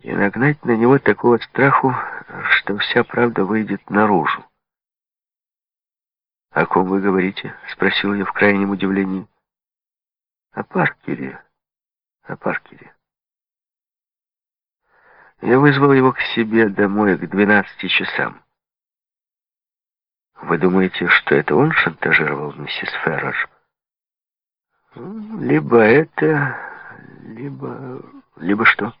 и нагнать на него такого страху, что вся правда выйдет наружу. «О ком вы говорите?» — спросил я в крайнем удивлении. «О Паркере. О Паркере». Я вызвал его к себе домой к двенадцати часам. Вы думаете, что это он шантажировал миссис Феррер? Либо это, либо... либо что?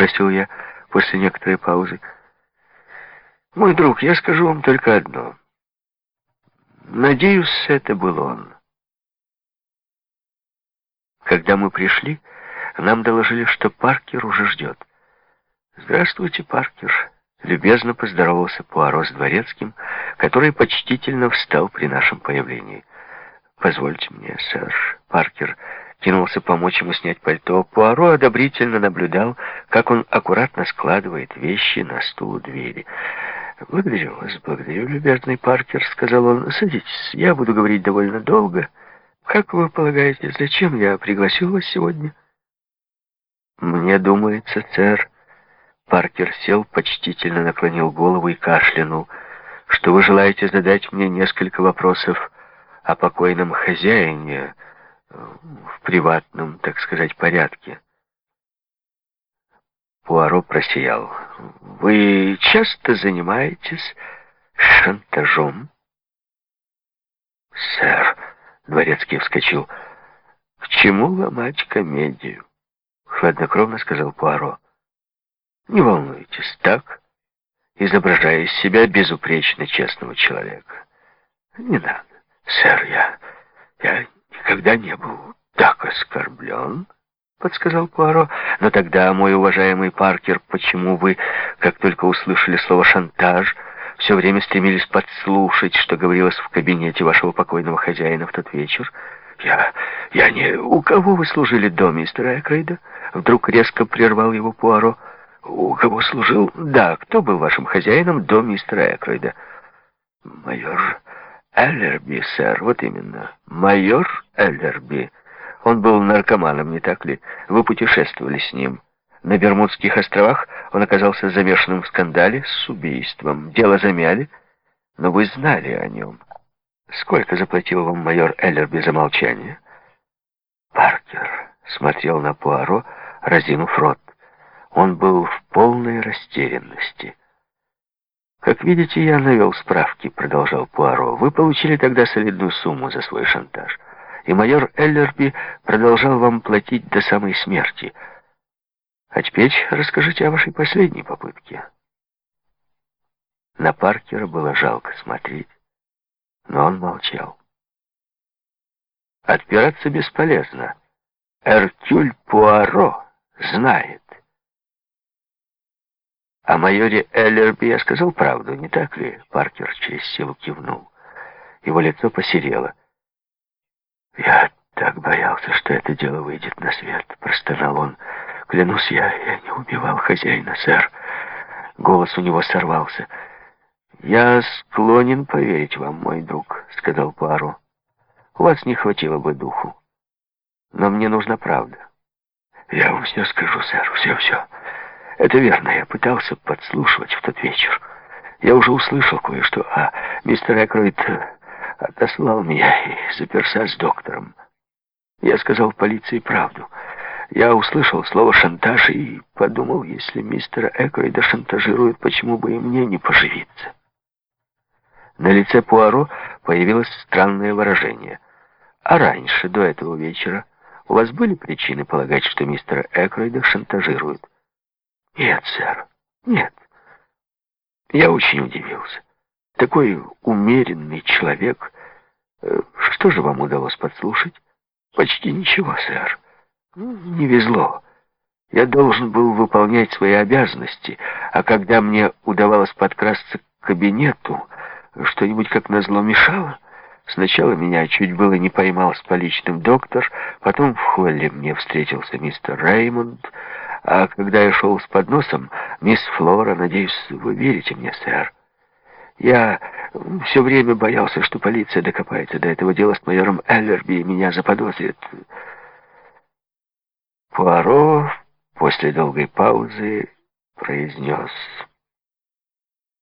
Спросил я после некоторой паузы. Мой друг, я скажу вам только одно. Надеюсь, это был он. Когда мы пришли, нам доложили, что Паркер уже ждет. «Здравствуйте, Паркер», — любезно поздоровался Пуаро с дворецким, который почтительно встал при нашем появлении. «Позвольте мне, сэр». Паркер кинулся помочь ему снять пальто. Пуаро одобрительно наблюдал, как он аккуратно складывает вещи на стул у двери. «Благодарю вас, благодарю, любезный Паркер», — сказал он. «Садитесь, я буду говорить довольно долго. Как вы полагаете, зачем я пригласил вас сегодня?» «Мне думается, сэр...» Паркер сел, почтительно наклонил голову и кашлянул, что вы желаете задать мне несколько вопросов о покойном хозяине в приватном, так сказать, порядке. Пуаро просиял. «Вы часто занимаетесь шантажом?» «Сэр», — Дворецкий вскочил, — «к чему ломать комедию?» — хладнокровно сказал Пуаро. Не волнуйтесь, так, изображая из себя безупречно честного человека. Не надо, сэр, я, никогда не был так оскорблен, подсказал Пуаро. Но тогда, мой уважаемый Паркер, почему вы, как только услышали слово «шантаж», все время стремились подслушать, что говорилось в кабинете вашего покойного хозяина в тот вечер? Я... я не... У кого вы служили до мистера Экрейда? Вдруг резко прервал его Пуаро. «У кого служил?» «Да, кто был вашим хозяином до мистера Экройда?» «Майор Эллерби, сэр, вот именно. Майор Эллерби. Он был наркоманом, не так ли? Вы путешествовали с ним. На Бермудских островах он оказался замешанным в скандале с убийством. Дело замяли, но вы знали о нем. Сколько заплатил вам майор Эллерби за молчание?» Паркер смотрел на Пуаро, разинув рот. Он был в полной растерянности. «Как видите, я навел справки», — продолжал Пуаро. «Вы получили тогда солидную сумму за свой шантаж, и майор Эллерби продолжал вам платить до самой смерти. А теперь расскажите о вашей последней попытке». На Паркера было жалко смотреть, но он молчал. Отпираться бесполезно. Эркюль Пуаро знает. О майоре Эллерби я сказал правду, не так ли? Паркер через силу кивнул. Его лицо посерело. Я так боялся, что это дело выйдет на свет, простонал он. Клянусь я, я не убивал хозяина, сэр. Голос у него сорвался. «Я склонен поверить вам, мой друг», — сказал Пуаро. «У вас не хватило бы духу. Но мне нужна правда». «Я вам все скажу, сэр, все-все». Это верно, я пытался подслушивать в тот вечер. Я уже услышал кое-что, а мистер Экройд отослал меня и заперся с доктором. Я сказал полиции правду. Я услышал слово «шантаж» и подумал, если мистера Экройда шантажируют, почему бы и мне не поживиться. На лице Пуаро появилось странное выражение. А раньше, до этого вечера, у вас были причины полагать, что мистера Экройда шантажируют? Нет, сэр, нет. Я очень удивился. Такой умеренный человек. Э, что же вам удалось подслушать? Почти ничего, сэр. Не везло. Я должен был выполнять свои обязанности, а когда мне удавалось подкрасться к кабинету, что-нибудь как назло мешало. Сначала меня чуть было не поймал с поличным доктор, потом в холле мне встретился мистер Реймонд, а когда я шел с подносом, мисс Флора, надеюсь, вы верите мне, сэр, я все время боялся, что полиция докопается до этого дела с майором Эллерби и меня заподозрит. Пуаро после долгой паузы произнес